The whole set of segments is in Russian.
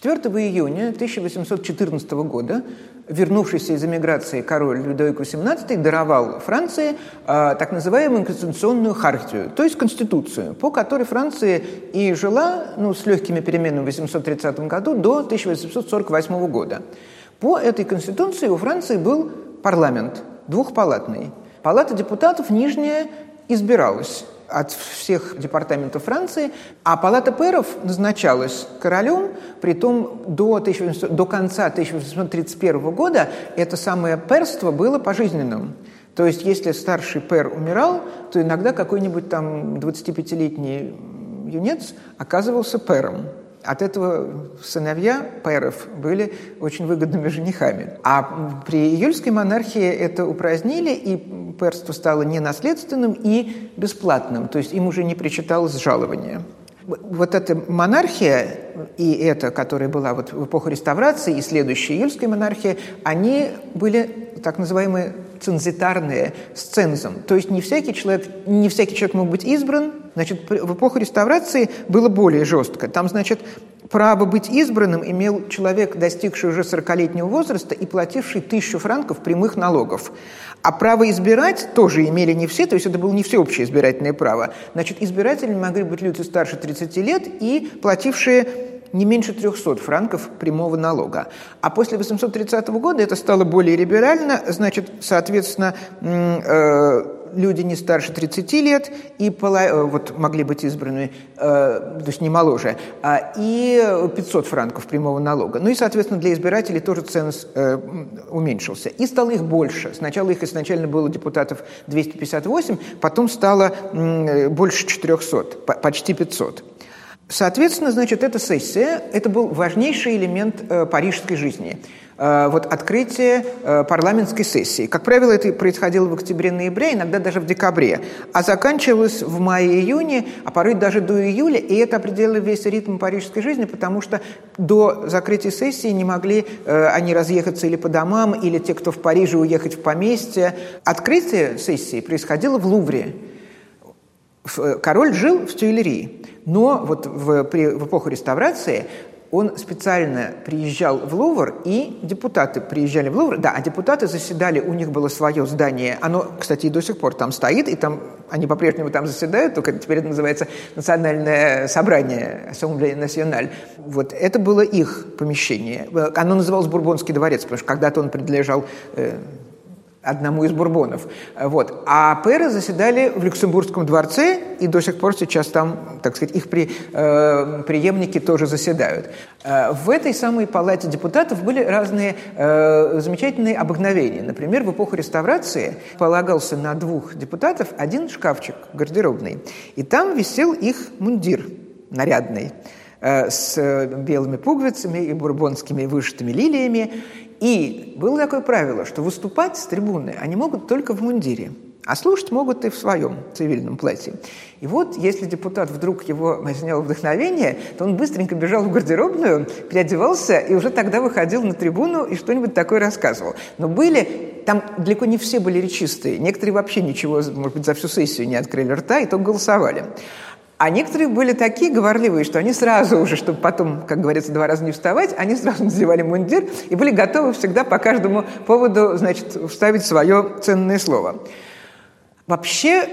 4 июня 1814 года вернувшийся из эмиграции король Людовик XVIII даровал Франции э, так называемую конституционную хартию, то есть конституцию, по которой Франция и жила ну, с легкими переменами в 1830 году до 1848 года. По этой конституции у Франции был парламент двухпалатный. Палата депутатов нижняя избиралась от всех департаментов Франции, а палата пэров назначалась королем, притом до, 1800, до конца 1831 года это самое перство было пожизненным. То есть если старший пэр умирал, то иногда какой-нибудь там 25-летний юнец оказывался пэром. От этого сыновья пэров были очень выгодными женихами. А при июльской монархии это упразднили, и перство стало ненаследственным и бесплатным, то есть им уже не причиталось жалование. Вот эта монархия и эта, которая была вот в эпоху реставрации, и следующая июльская монархия, они были так называемые цензитарные с цензом. То есть не всякий человек, не всякий человек мог быть избран. Значит, в эпоху реставрации было более жестко. Там, значит, право быть избранным имел человек, достигший уже 40-летнего возраста и плативший тысячу франков прямых налогов. А право избирать тоже имели не все, то есть это было не всеобщее избирательное право. Значит, избирателями могли быть люди старше 30 лет и платившие не меньше 300 франков прямого налога. А после 830 года это стало более либерально, значит, соответственно, э, люди не старше 30 лет и э, вот, могли быть избраны, э, то есть не моложе, а, и 500 франков прямого налога. Ну и, соответственно, для избирателей тоже ценз э, уменьшился. И стало их больше. Сначала их изначально было депутатов 258, потом стало больше 400, почти 500. Соответственно, значит, эта сессия – это был важнейший элемент э, парижской жизни. Э, вот открытие э, парламентской сессии. Как правило, это происходило в октябре-ноябре, иногда даже в декабре. А заканчивалось в мае-июне, а порой даже до июля. И это определило весь ритм парижской жизни, потому что до закрытия сессии не могли э, они разъехаться или по домам, или те, кто в Париже, уехать в поместье. Открытие сессии происходило в Лувре. Король жил в Тюильрии. Но вот в, при, в эпоху реставрации он специально приезжал в Лувр, и депутаты приезжали в Лувр. Да, а депутаты заседали, у них было свое здание. Оно, кстати, и до сих пор там стоит, и там они по-прежнему там заседают, только теперь это называется Национальное собрание, Ассамблея Националь. Вот это было их помещение. Оно называлось Бурбонский дворец, потому что когда-то он принадлежал э, одному из бурбонов. Вот. А пэры заседали в Люксембургском дворце, и до сих пор сейчас там, так сказать, их при, э, преемники тоже заседают. Э, в этой самой палате депутатов были разные э, замечательные обыкновения. Например, в эпоху реставрации полагался на двух депутатов один шкафчик гардеробный, и там висел их мундир нарядный э, с белыми пуговицами и бурбонскими вышитыми лилиями. И было такое правило, что выступать с трибуны они могут только в мундире, а слушать могут и в своем цивильном платье. И вот, если депутат вдруг его снял вдохновение, то он быстренько бежал в гардеробную, переодевался и уже тогда выходил на трибуну и что-нибудь такое рассказывал. Но были, там далеко не все были речистые, некоторые вообще ничего, может быть, за всю сессию не открыли рта и только голосовали. А некоторые были такие говорливые, что они сразу уже, чтобы потом, как говорится, два раза не вставать, они сразу надевали мундир и были готовы всегда по каждому поводу, значит, вставить свое ценное слово. Вообще,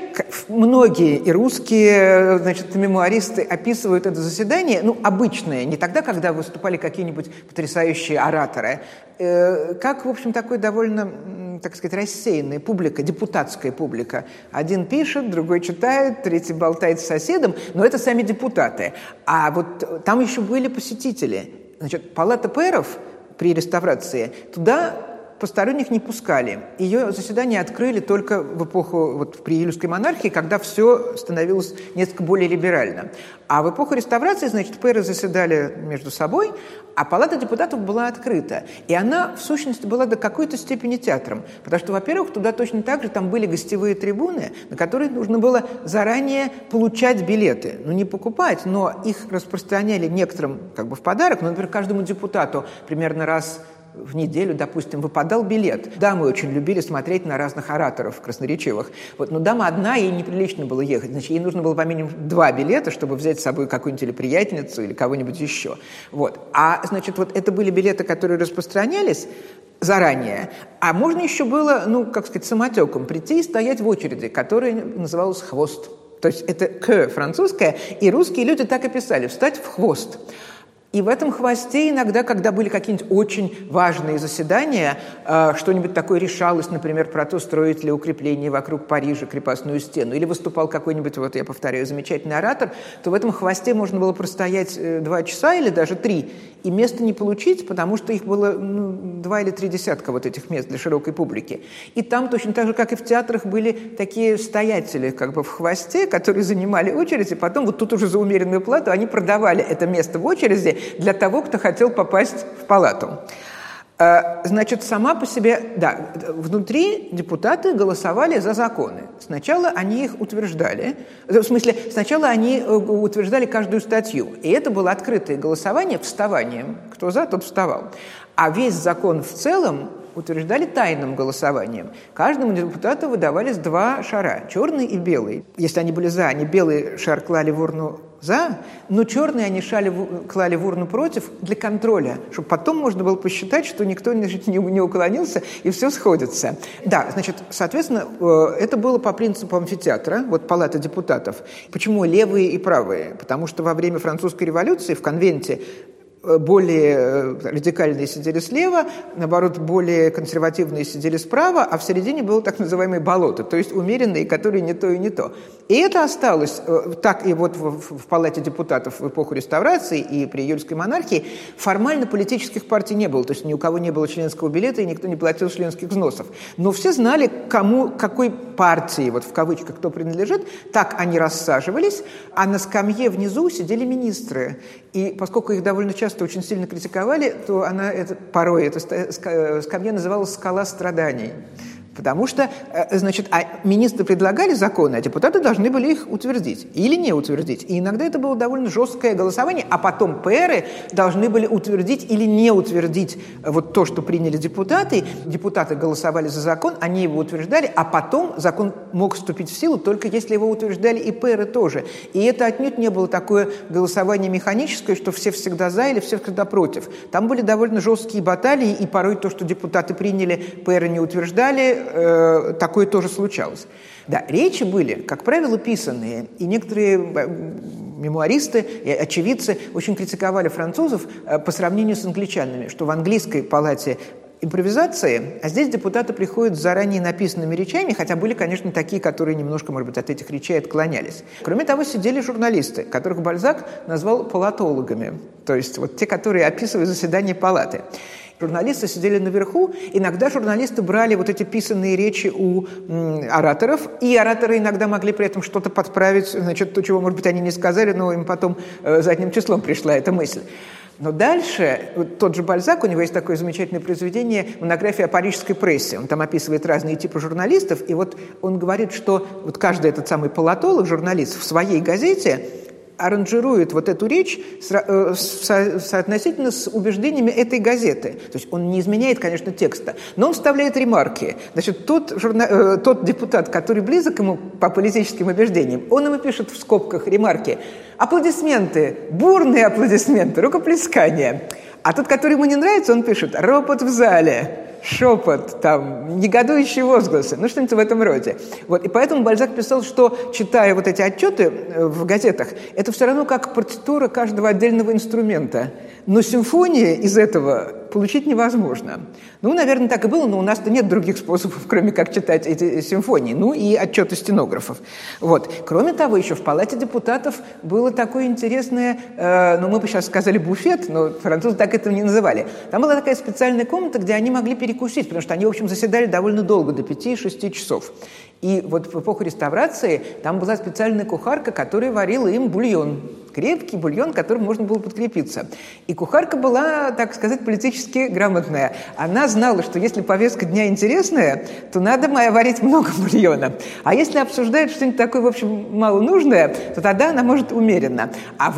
многие и русские значит, мемуаристы описывают это заседание, ну, обычное, не тогда, когда выступали какие-нибудь потрясающие ораторы, э, как, в общем, такой довольно, так сказать, рассеянная публика, депутатская публика. Один пишет, другой читает, третий болтает с соседом, но это сами депутаты. А вот там еще были посетители. Значит, палата пэров при реставрации, туда посторонних не пускали. Ее заседания открыли только в эпоху, вот при Июльской монархии, когда все становилось несколько более либерально. А в эпоху реставрации, значит, пэры заседали между собой, а палата депутатов была открыта. И она, в сущности, была до какой-то степени театром. Потому что, во-первых, туда точно так же там были гостевые трибуны, на которые нужно было заранее получать билеты. Ну, не покупать, но их распространяли некоторым как бы в подарок. Ну, например, каждому депутату примерно раз в неделю, допустим, выпадал билет. Дамы очень любили смотреть на разных ораторов красноречивых. Вот, но дама одна, ей неприлично было ехать. Значит, ей нужно было по минимум два билета, чтобы взять с собой какую-нибудь или приятельницу, или кого-нибудь еще. Вот. А, значит, вот это были билеты, которые распространялись заранее. А можно еще было, ну, как сказать, самотеком прийти и стоять в очереди, которая называлась «хвост». То есть это «к» французское, и русские люди так и писали «встать в хвост». И в этом хвосте иногда, когда были какие-нибудь очень важные заседания, э, что-нибудь такое решалось, например, про то, строить ли укрепление вокруг Парижа крепостную стену, или выступал какой-нибудь, вот я повторяю, замечательный оратор, то в этом хвосте можно было простоять э, два часа или даже три, и места не получить, потому что их было ну, два или три десятка вот этих мест для широкой публики. И там точно так же, как и в театрах, были такие стоятели как бы в хвосте, которые занимали очередь, и потом вот тут уже за умеренную плату они продавали это место в очереди для того, кто хотел попасть в палату. Э, значит, сама по себе, да, внутри депутаты голосовали за законы. Сначала они их утверждали, в смысле, сначала они э, утверждали каждую статью, и это было открытое голосование вставанием. Кто за, тот вставал. А весь закон в целом утверждали тайным голосованием. Каждому депутату выдавались два шара, черный и белый. Если они были за, они белый шар клали в урну за, но черные они шали, клали в урну против для контроля, чтобы потом можно было посчитать, что никто не, не уклонился и все сходится. Да, значит, соответственно, э, это было по принципу амфитеатра, вот палата депутатов. Почему левые и правые? Потому что во время французской революции в конвенте более э, радикальные сидели слева, наоборот, более консервативные сидели справа, а в середине было так называемое болото, то есть умеренные, которые не то и не то. И это осталось э, так и вот в, Палате депутатов в эпоху реставрации и при июльской монархии формально политических партий не было, то есть ни у кого не было членского билета и никто не платил членских взносов. Но все знали, кому, какой партии, вот в кавычках, кто принадлежит, так они рассаживались, а на скамье внизу сидели министры. И поскольку их довольно часто очень сильно критиковали, то она это, порой эта скамья называлась «скала страданий». Потому что, э, значит, а министры предлагали законы, а депутаты должны были их утвердить или не утвердить. И иногда это было довольно жесткое голосование, а потом пэры должны были утвердить или не утвердить вот то, что приняли депутаты. Депутаты голосовали за закон, они его утверждали, а потом закон мог вступить в силу только если его утверждали и пэры тоже. И это отнюдь не было такое голосование механическое, что все всегда за или все всегда против. Там были довольно жесткие баталии, и порой то, что депутаты приняли, пэры не утверждали, э, такое тоже случалось. Да, речи были, как правило, писанные, и некоторые мемуаристы и очевидцы очень критиковали французов э, по сравнению с англичанами, что в английской палате импровизации, а здесь депутаты приходят с заранее написанными речами, хотя были, конечно, такие, которые немножко, может быть, от этих речей отклонялись. Кроме того, сидели журналисты, которых Бальзак назвал палатологами, то есть вот те, которые описывают заседание палаты. Журналисты сидели наверху, иногда журналисты брали вот эти писанные речи у ораторов, и ораторы иногда могли при этом что-то подправить, значит, то, чего, может быть, они не сказали, но им потом э, задним числом пришла эта мысль. Но дальше, вот тот же Бальзак, у него есть такое замечательное произведение, монография о парижской прессе. Он там описывает разные типы журналистов, и вот он говорит, что вот каждый этот самый полатолог, журналист в своей газете аранжирует вот эту речь э, соотносительно с убеждениями этой газеты. То есть он не изменяет, конечно, текста, но он вставляет ремарки. Значит, тот, журна... Э, тот депутат, который близок ему по политическим убеждениям, он ему пишет в скобках ремарки. Аплодисменты, бурные аплодисменты, рукоплескания. А тот, который ему не нравится, он пишет «ропот в зале» шепот, там, негодующие возгласы, ну что-нибудь в этом роде. Вот, и поэтому Бальзак писал, что, читая вот эти отчеты э, в газетах, это все равно как партитура каждого отдельного инструмента. Но симфония из этого получить невозможно. Ну, наверное, так и было, но у нас-то нет других способов, кроме как читать эти симфонии, ну и отчеты стенографов. Вот. Кроме того, еще в Палате депутатов было такое интересное, э, ну, мы бы сейчас сказали буфет, но французы так это не называли. Там была такая специальная комната, где они могли перекусить, потому что они, в общем, заседали довольно долго, до 5-6 часов. И вот в эпоху реставрации там была специальная кухарка, которая варила им бульон крепкий бульон, которым можно было подкрепиться. И кухарка была, так сказать, политически грамотная. Она знала, что если повестка дня интересная, то надо варить много бульона. А если обсуждают что-нибудь такое, в общем, мало нужное, то тогда она может умеренно а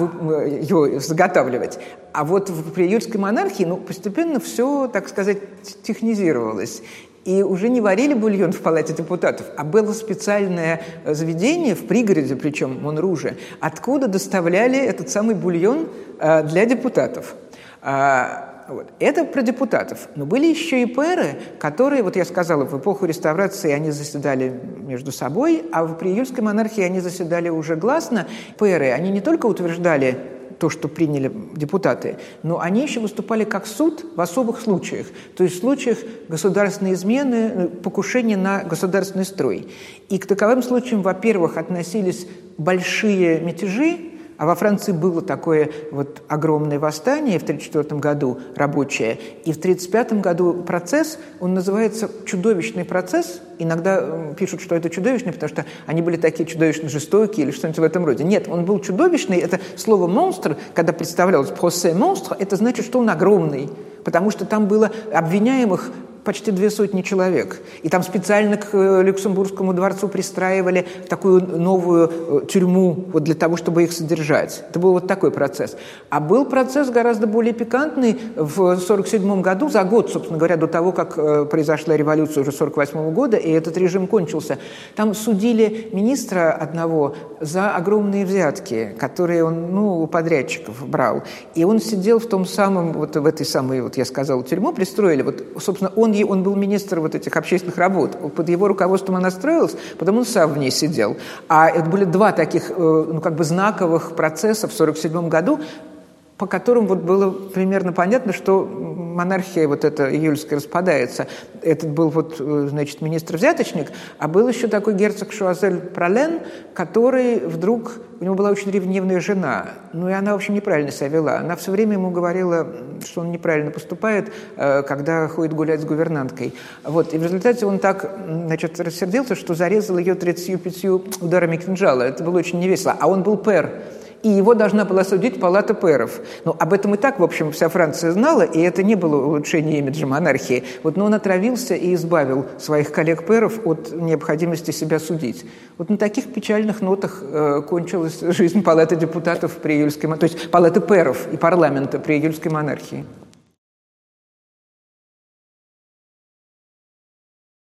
ее заготавливать. А вот при юрской монархии ну, постепенно все, так сказать, технизировалось. И уже не варили бульон в палате депутатов, а было специальное заведение в пригороде, причем Монруже, откуда доставляли этот самый бульон э, для депутатов. А, вот. Это про депутатов. Но были еще и пэры, которые, вот я сказала, в эпоху реставрации они заседали между собой, а в при июльской монархии они заседали уже гласно. Пэры, они не только утверждали то, что приняли депутаты, но они еще выступали как суд в особых случаях, то есть в случаях государственной измены, э, покушения на государственный строй. И к таковым случаям, во-первых, относились большие мятежи, а во Франции было такое вот огромное восстание в 1934 году, рабочее, и в 1935 году процесс, он называется «чудовищный процесс». Иногда пишут, что это чудовищный, потому что они были такие чудовищно жестокие или что-нибудь в этом роде. Нет, он был чудовищный. Это слово «монстр», когда представлялось «процесс монстр», это значит, что он огромный, потому что там было обвиняемых почти две сотни человек. И там специально к э, Люксембургскому дворцу пристраивали такую новую э, тюрьму вот для того, чтобы их содержать. Это был вот такой процесс. А был процесс гораздо более пикантный в 1947 году, за год, собственно говоря, до того, как э, произошла революция уже 1948 года, и этот режим кончился. Там судили министра одного за огромные взятки, которые он ну, у подрядчиков брал. И он сидел в том самом, вот в этой самой, вот я сказала, тюрьму пристроили. Вот, собственно, он он был министр вот этих общественных работ. Под его руководством она строилась, потом он сам в ней сидел. А это были два таких, э, ну, как бы знаковых процесса в 1947 году, по которым вот было примерно понятно, что монархия вот эта июльская распадается. Этот был вот, э, значит, министр-взяточник, а был еще такой герцог Шуазель Пролен, который вдруг, у него была очень ревнивная жена, ну и она, в общем, неправильно себя вела. Она все время ему говорила, что он неправильно поступает, э, когда ходит гулять с гувернанткой. Вот, и в результате он так, значит, рассердился, что зарезал ее 35 ударами кинжала. Это было очень невесело. А он был пэр, и его должна была судить палата пэров. Ну, об этом и так, в общем, вся Франция знала, и это не было улучшение имиджа монархии. Вот, но он отравился и избавил своих коллег-пэров от необходимости себя судить. Вот на таких печальных нотах э, кончилась жизнь палаты депутатов при июльской, то есть палаты пэров и парламента при июльской монархии.